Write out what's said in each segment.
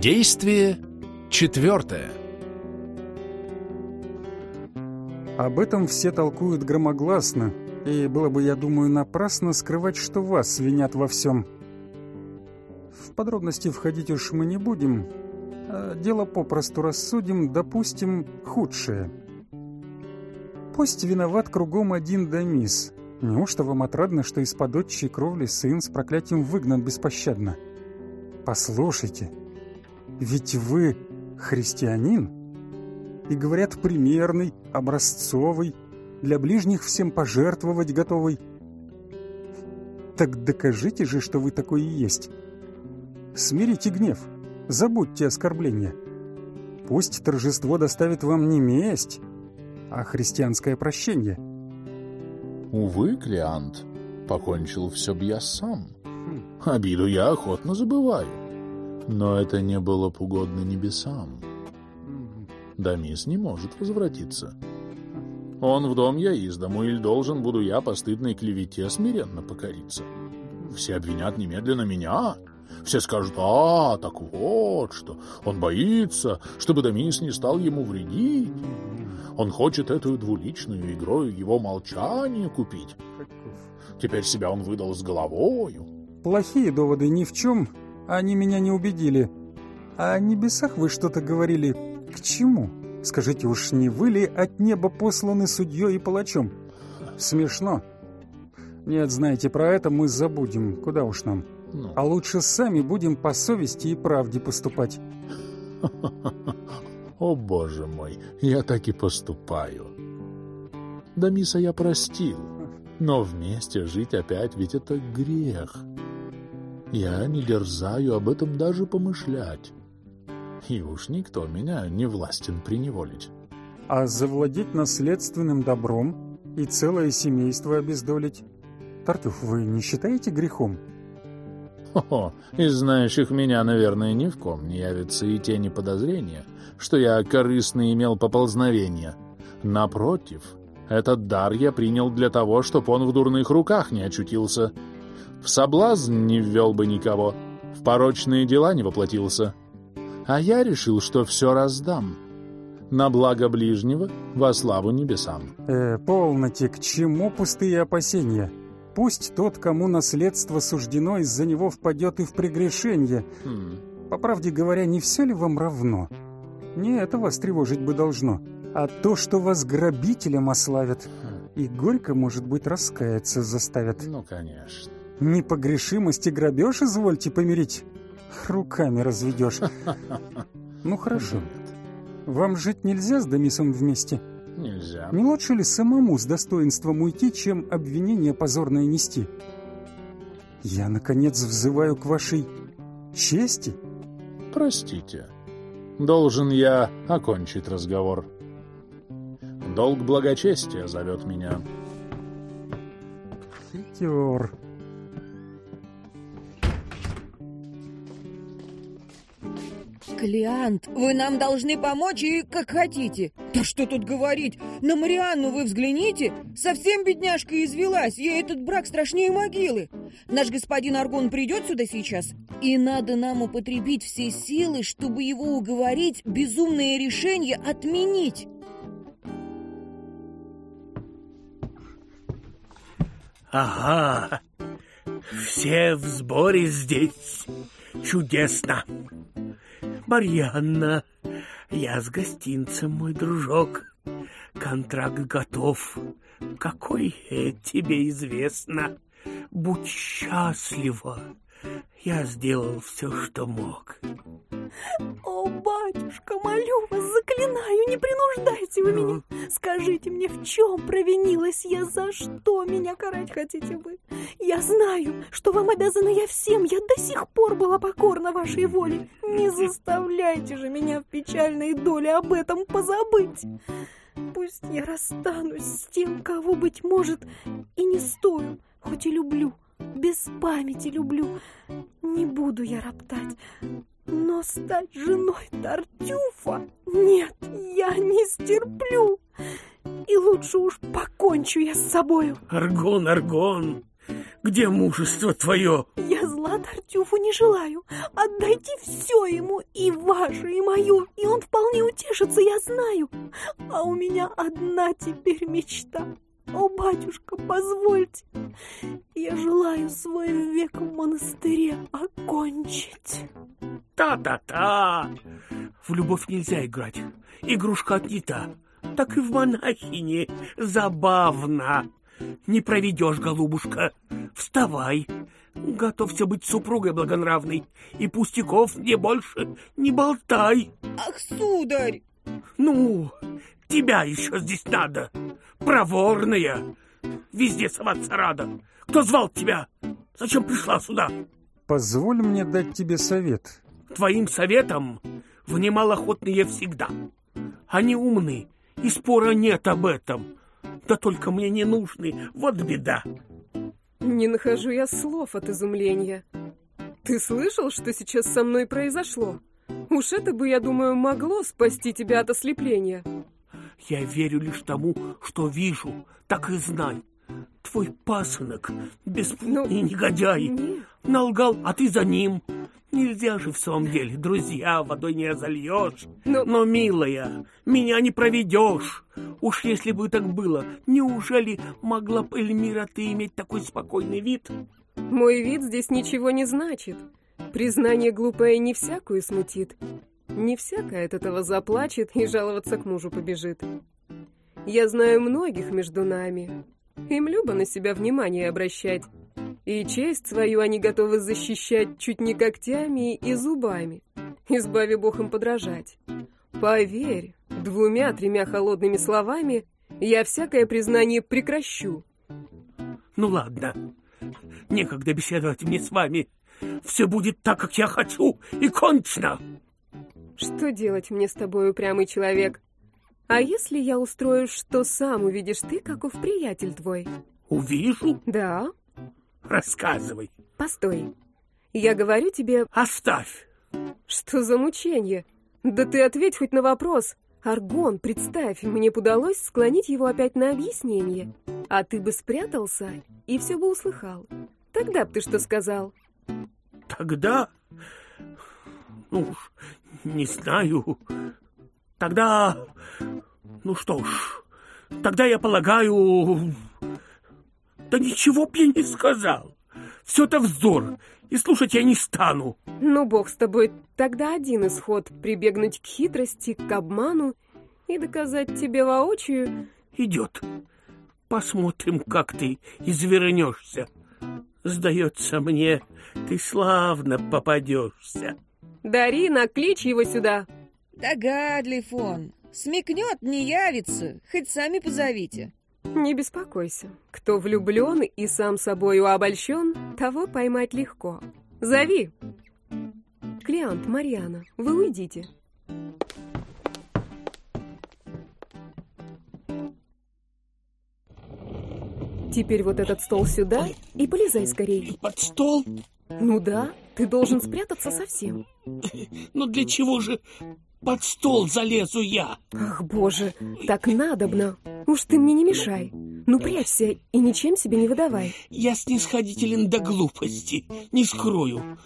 Действие четвертое. Об этом все толкуют громогласно, и было бы, я думаю, напрасно скрывать, что вас винят во всем. В подробности входить уж мы не будем, а дело попросту рассудим, допустим, худшее. Пусть виноват кругом один Дамис. Неужто вам отрадно, что из-под отчей кровли сын с проклятием выгнан беспощадно? Послушайте, ведь вы христианин? И говорят, примерный, образцовый, для ближних всем пожертвовать готовый. Так докажите же, что вы такой и есть. Смирите гнев, забудьте оскорбления. Пусть торжество доставит вам не месть, а христианское прощение. Увы, Клеант, покончил все б я сам. Обиду я охотно забываю. Но это не было б угодно небесам. Дамис не может возвратиться. Он в дом, я из дому, или должен буду я по стыдной клевете смиренно покориться. Все обвинят немедленно меня. Все скажут, а, так вот что. Он боится, чтобы Дамис не стал ему вредить. Он хочет эту двуличную игрою его молчание купить. Теперь себя он выдал с головою. Плохие доводы ни в чем, они меня не убедили. А о небесах вы что-то говорили. К чему? Скажите, уж не вы ли от неба посланы судьей и палачом? Смешно. Нет, знаете, про это мы забудем. Куда уж нам? Ну. А лучше сами будем по совести и правде поступать. О, боже мой, я так и поступаю. Дамиса я простил, но вместе жить опять ведь это грех. Я не дерзаю об этом даже помышлять. И уж никто меня не властен приневолить. А завладеть наследственным добром и целое семейство обездолить? Тартюф, вы не считаете грехом? О, из знающих меня, наверное, ни в ком не явится и тени подозрения, что я корыстно имел поползновение. Напротив, этот дар я принял для того, чтобы он в дурных руках не очутился. В соблазн не ввел бы никого, в порочные дела не воплотился. А я решил, что все раздам. На благо ближнего, во славу небесам. Э, полноте, к чему пустые опасения? Пусть тот, кому наследство суждено, из-за него впадет и в прегрешение. Хм. По правде говоря, не все ли вам равно? Не это вас тревожить бы должно, а то, что вас грабителем ославят. И горько, может быть, раскаяться заставят. Ну, конечно. Непогрешимость и грабеж, извольте помирить. Руками разведешь. Ну хорошо. Вам жить нельзя с Дамисом вместе? Нельзя. Не лучше ли самому с достоинством уйти, чем обвинение позорное нести? Я, наконец, взываю к вашей чести. Простите. Должен я окончить разговор. Долг благочестия зовет меня. Хитер. Клиант, вы нам должны помочь и как хотите. Да что тут говорить? На Марианну вы взгляните. Совсем бедняжка извелась. Ей этот брак страшнее могилы. Наш господин Аргон придет сюда сейчас. И надо нам употребить все силы, чтобы его уговорить безумное решение отменить. Ага, все в сборе здесь. Чудесно. Марьяна, я с гостинцем, мой дружок. Контракт готов. Какой тебе известно. Будь счастлива. Я сделал все, что мог. Молю вас, заклинаю, не принуждайте вы меня. Скажите мне, в чем провинилась я, за что меня карать хотите вы? Я знаю, что вам обязана я всем, я до сих пор была покорна вашей воле. Не заставляйте же меня в печальной доле об этом позабыть. Пусть я расстанусь с тем, кого, быть может, и не стою, хоть и люблю, без памяти люблю. Не буду я роптать, но стать женой Тартюфа? Нет, я не стерплю. И лучше уж покончу я с собою. Аргон, Аргон, Где мужество твое? Я зла Тартюфу не желаю. Отдайте все ему, и ваше, и мое, и он вполне утешится, я знаю. А у меня одна теперь мечта. О, батюшка, позвольте, я желаю свой век в монастыре окончить. Та-та-та! В любовь нельзя играть. Игрушка отнята. Так и в монахине забавно. Не проведешь, голубушка. Вставай. Готовься быть супругой благонравной. И пустяков не больше не болтай. Ах, сударь! Ну, тебя еще здесь надо. Проворная. Везде соваться рада. Кто звал тебя? Зачем пришла сюда? Позволь мне дать тебе совет. Твоим советом внимал охотные всегда. Они умны, и спора нет об этом. Да только мне не нужны, вот беда. Не нахожу я слов от изумления. Ты слышал, что сейчас со мной произошло? Уж это бы, я думаю, могло спасти тебя от ослепления. Я верю лишь тому, что вижу, так и знай. Твой пасынок, беспутный Ну, негодяй, нет. налгал, а ты за ним. Нельзя же в самом деле, друзья, водой не зальешь. Но- Но, милая, меня не проведешь. Уж если бы так было, неужели могла бы Эльмира ты иметь такой спокойный вид? Мой вид здесь ничего не значит. Признание глупое не всякую смутит. Не всякая от этого заплачет и жаловаться к мужу побежит. Я знаю многих между нами. Им любо на себя внимание обращать. И честь свою они готовы защищать чуть не когтями и зубами. Избави Бог им подражать. Поверь, двумя-тремя холодными словами я всякое признание прекращу. Ну ладно, некогда беседовать мне с вами. Все будет так, как я хочу, и кончено. Что делать мне с тобой, упрямый человек? А если я устрою, что сам увидишь ты, каков приятель твой? Увижу, Да, рассказывай. постой. Я говорю тебе, Оставь. что за мучение? Да ты ответь хоть на вопрос. Аргон, представь, мне удалось склонить его опять на объяснение. А ты бы спрятался и все бы услыхал. Тогда б ты что сказал? Тогда... Ну не знаю. Тогда... Ну что ж, тогда я полагаю... Да ничего б я не сказал. Все это вздор, и слушать я не стану. Ну, бог с тобой, тогда один исход — прибегнуть к хитрости, к обману и доказать тебе воочию, Идет. Посмотрим, как ты извернешься. Сдается мне, ты славно попадешься. Дарина, клич его сюда. Догадлив он. Смекнет, не явится. Хоть сами позовите. Не беспокойся. Кто влюблен и сам собою обольщен, того поймать легко. Зови. Клиант, Марьяна, вы уйдите. Теперь вот этот стол сюда и полезай скорей. Под стол? Ну да, ты должен спрятаться совсем. Но для чего же под стол залезу я? Ах, боже, так надобно. Уж ты мне не мешай. Ну, прячься и ничем себе не выдавай. Я снисходителен до глупости, не скрою.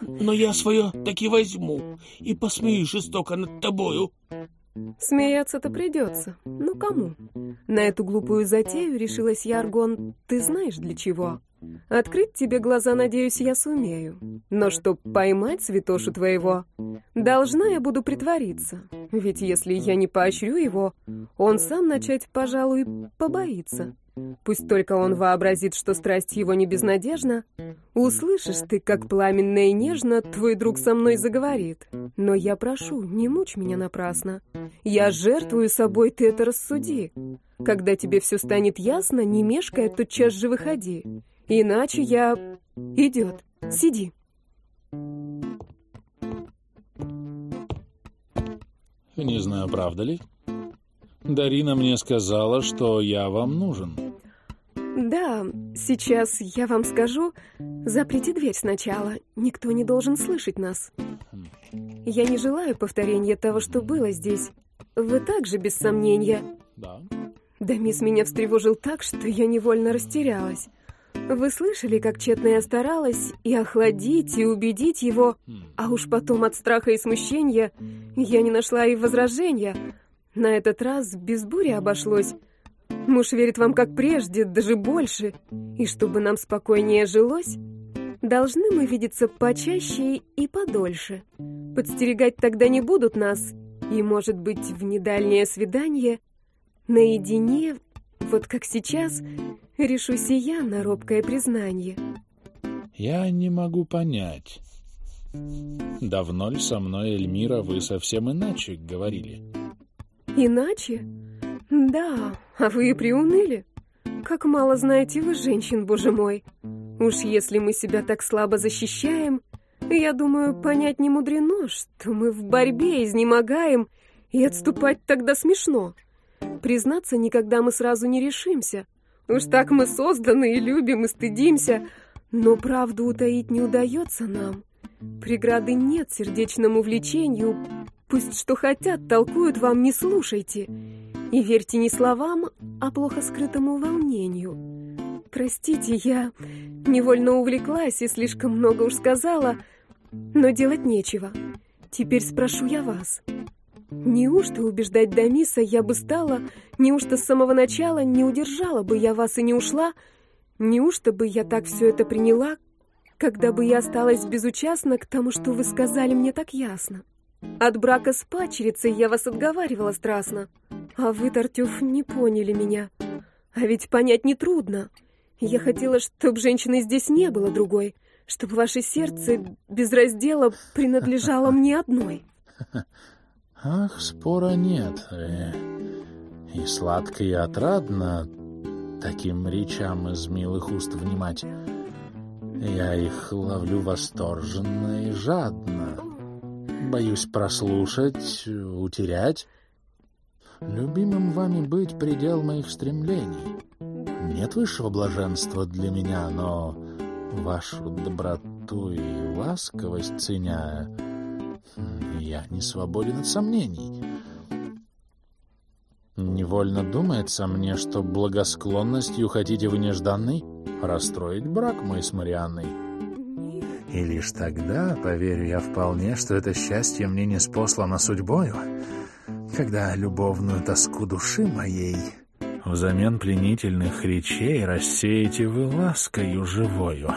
Но я свое таки возьму и посмеюсь жестоко над тобою. Смеяться-то придется. Ну, кому? На эту глупую затею решилась я, Аргон, ты знаешь для чего? Открыть тебе глаза, надеюсь, я сумею. Но чтоб поймать святошу твоего, должна я буду притвориться. Ведь если я не поощрю его, он сам начать, пожалуй, побоится. Пусть только он вообразит, что страсть его не безнадежна, услышишь ты, как пламенно и нежно твой друг со мной заговорит. Но я прошу, не мучь меня напрасно. Я жертвую собой, ты это рассуди. Когда тебе все станет ясно, не мешкая, тотчас же выходи. Иначе я... Идет. Сиди. Не знаю, правда ли. Дарина мне сказала, что я вам нужен. Да, сейчас я вам скажу. Заприте дверь сначала. Никто не должен слышать нас. Я не желаю повторения того, что было здесь. Вы также, без сомнения. Да. Дамис меня встревожил так, что я невольно растерялась. Вы слышали, как тщетно я старалась и охладить, и убедить его, а уж потом от страха и смущения я не нашла и возражения. На этот раз без бури обошлось. Муж верит вам как прежде, даже больше. И чтобы нам спокойнее жилось, должны мы видеться почаще и подольше. Подстерегать тогда не будут нас, и, может быть, в недальнее свидание наедине, вот как сейчас, решусь и я на робкое признание. Я не могу понять. Давно ли со мной, Эльмира, вы совсем иначе говорили? Иначе? Да, а вы и приуныли. Как мало знаете вы женщин, боже мой. Уж если мы себя так слабо защищаем, я думаю, понять не мудрено, что мы в борьбе изнемогаем, и отступать тогда смешно. Признаться, никогда мы сразу не решимся. Уж так мы созданы и любим, и стыдимся. Но правду утаить не удается нам. Преграды нет сердечному влечению. Пусть что хотят, толкуют вам, не слушайте. И верьте не словам, а плохо скрытому волнению. Простите, я невольно увлеклась и слишком много уж сказала, но делать нечего. Теперь спрошу я вас. Неужто убеждать Дамиса я бы стала, неужто с самого начала не удержала бы я вас и не ушла, неужто бы я так все это приняла, когда бы я осталась безучастна к тому, что вы сказали мне так ясно? От брака с пачерицей я вас отговаривала страстно, а вы, Тартюф, не поняли меня. А ведь понять нетрудно. Я хотела, чтобы женщины здесь не было другой, чтобы ваше сердце без раздела принадлежало мне одной. Ах, спора нет. Э, и сладко и отрадно таким речам из милых уст внимать. Я их ловлю восторженно и жадно. Боюсь прослушать, утерять. Любимым вами быть предел моих стремлений. Нет высшего блаженства для меня, но вашу доброту и ласковость ценя, я не свободен от сомнений. Невольно думается мне, что благосклонностью хотите вы нежданный расстроить брак мой с Марианной. И лишь тогда поверю я вполне, что это счастье мне не спослано судьбою, когда любовную тоску души моей взамен пленительных речей рассеете вы ласкою живою.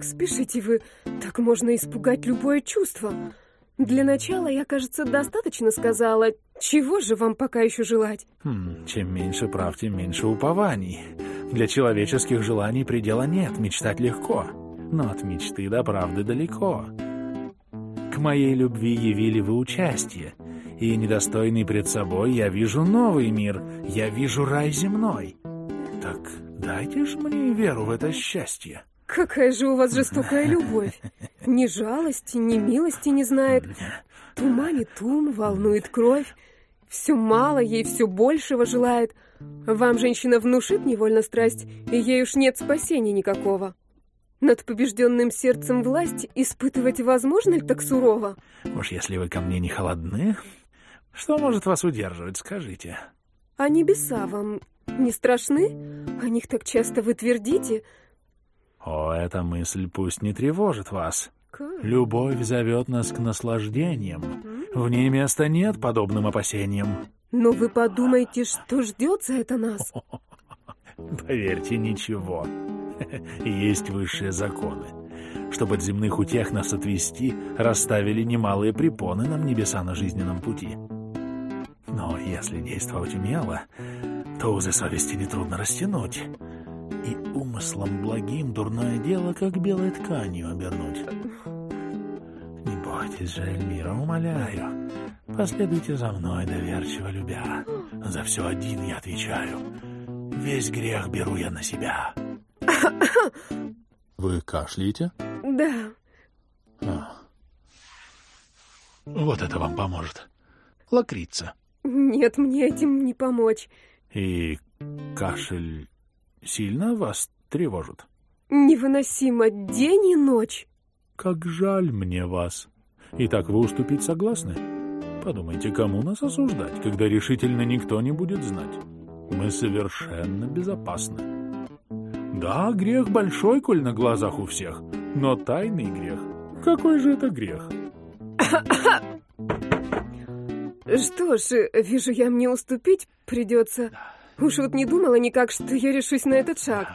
Как спешите вы! Так можно испугать любое чувство. Для начала я, кажется, достаточно сказала. Чего же вам пока еще желать? Хм, чем меньше прав, тем меньше упований. Для человеческих желаний предела нет, мечтать легко. Но от мечты до правды далеко. К моей любви явили вы участие. И недостойный пред собой я вижу новый мир, я вижу рай земной. Так дайте ж мне веру в это счастье. Какая же у вас жестокая любовь. Ни жалости, ни милости не знает. Туманит ум, волнует кровь. Все мало, ей все большего желает. Вам женщина внушит невольно страсть, и ей уж нет спасения никакого. Над побежденным сердцем власть испытывать возможно ли так сурово? Уж если вы ко мне не холодны, что может вас удерживать, скажите? А небеса вам не страшны? О них так часто вы твердите, о, эта мысль пусть не тревожит вас. Любовь зовет нас к наслаждениям. В ней места нет подобным опасениям. Но вы подумайте, что ждет за это нас? Поверьте, ничего. Есть высшие законы. Чтобы от земных утех нас отвести, расставили немалые препоны нам небеса на жизненном пути. Но если действовать умело, то узы совести нетрудно растянуть и умыслом благим дурное дело, как белой тканью обернуть. Не бойтесь же, Эльмира, умоляю. Последуйте за мной, доверчиво любя. За все один я отвечаю. Весь грех беру я на себя. Вы кашляете? Да. А. Вот это вам поможет. Лакрица. Нет, мне этим не помочь. И кашель сильно вас тревожит? Невыносимо день и ночь. Как жаль мне вас. Итак, вы уступить согласны? Подумайте, кому нас осуждать, когда решительно никто не будет знать? Мы совершенно безопасны. Да, грех большой, коль на глазах у всех, но тайный грех. Какой же это грех? Что ж, вижу я мне уступить придется. Уж вот не думала никак, что я решусь на этот шаг.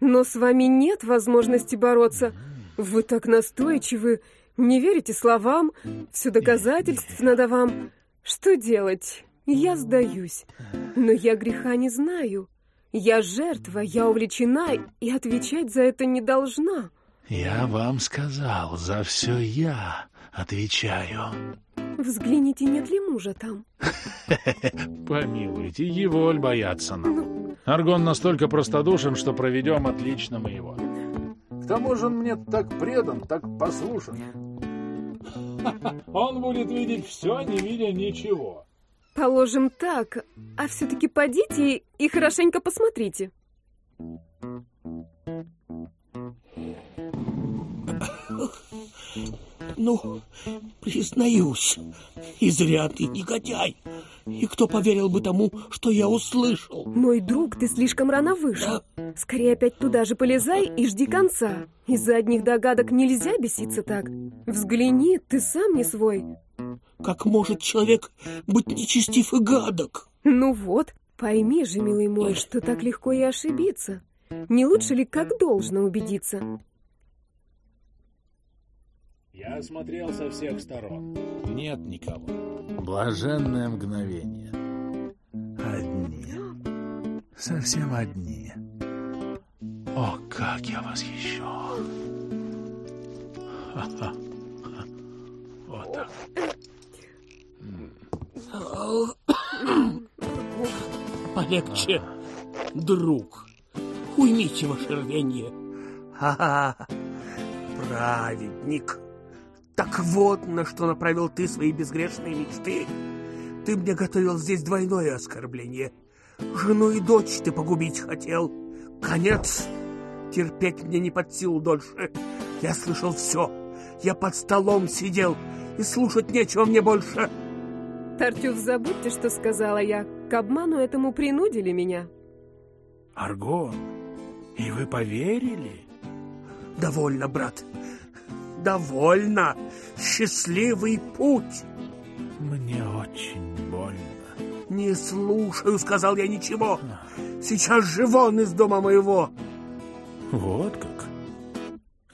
Но с вами нет возможности бороться. Вы так настойчивы, не верите словам, все доказательств надо вам. Что делать? Я сдаюсь. Но я греха не знаю. Я жертва, я увлечена и отвечать за это не должна. Я вам сказал, за все я отвечаю. Взгляните, нет ли мужа там? Помилуйте, его ль бояться нам? Аргон настолько простодушен, что проведем отлично мы его. К тому же он мне так предан, так послушен. Он будет видеть все, не видя ничего. Положим так, а все-таки подите и хорошенько посмотрите. Ну, признаюсь, изрядный негодяй. И кто поверил бы тому, что я услышал? Мой друг, ты слишком рано вышел. Да. Скорее опять туда же полезай и жди конца. Из-за одних догадок нельзя беситься так. Взгляни, ты сам не свой. Как может человек быть нечестив и гадок? Ну вот, пойми же, милый мой, что так легко и ошибиться. Не лучше ли как должно убедиться? Я осмотрел со всех сторон. Нет никого. Блаженное мгновение. Одни. Совсем одни. О, как я восхищен. Ха-ха. Вот так. Полегче, друг. Уймите ваше рвение. Ха-ха, праведник. Так вот, на что направил ты свои безгрешные мечты. Ты мне готовил здесь двойное оскорбление. Жену и дочь ты погубить хотел. Конец. Терпеть мне не под силу дольше. Я слышал все. Я под столом сидел, и слушать нечего мне больше. Тартюф, забудьте, что сказала я. К обману этому принудили меня. Аргон, и вы поверили? Довольно, брат. Довольно. Счастливый путь. Мне очень больно. Не слушаю, сказал я ничего. Сейчас же вон из дома моего. Вот как?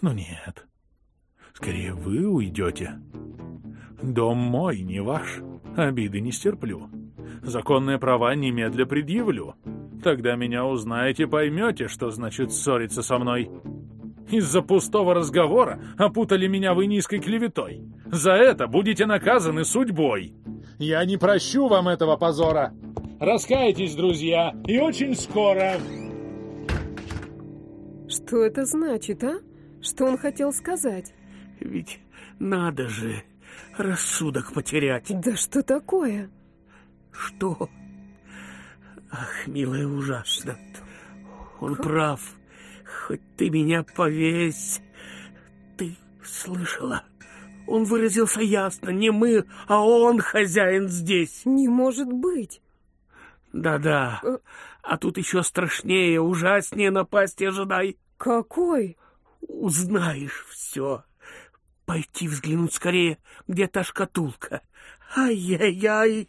Ну нет. Скорее вы уйдете. Дом мой, не ваш. Обиды не стерплю. Законные права немедля предъявлю. Тогда меня узнаете, поймете, что значит ссориться со мной. Из-за пустого разговора опутали меня вы низкой клеветой. За это будете наказаны судьбой. Я не прощу вам этого позора. Раскайтесь, друзья, и очень скоро. Что это значит, а? Что он хотел сказать? Ведь надо же рассудок потерять. Да что такое? Что? Ах, милая, ужасно. Он прав. Хоть ты меня повесь. Ты слышала? Он выразился ясно. Не мы, а он хозяин здесь. Не может быть. Да-да. А тут еще страшнее, ужаснее напасти ожидай. Какой? Узнаешь все. Пойти взглянуть скорее, где та шкатулка. Ай-яй-яй.